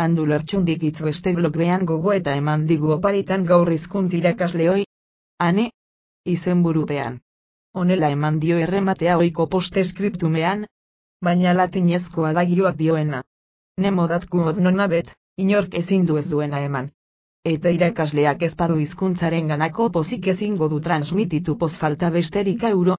Handu lertxundik itz beste blogbean gogo eta eman digu oparitan gaur hizkunt irakasleoi. Ane? Izenburupean. Honela eman dio errematea oiko posteskriptumean, baina latinezkoa da gioak dioena. Nemo datku nona bet, inork ezin du ez duena eman. Eta irakasleak ezparu hizkuntzaren ganako pozik ezingo du transmititu poz falta besterik euro,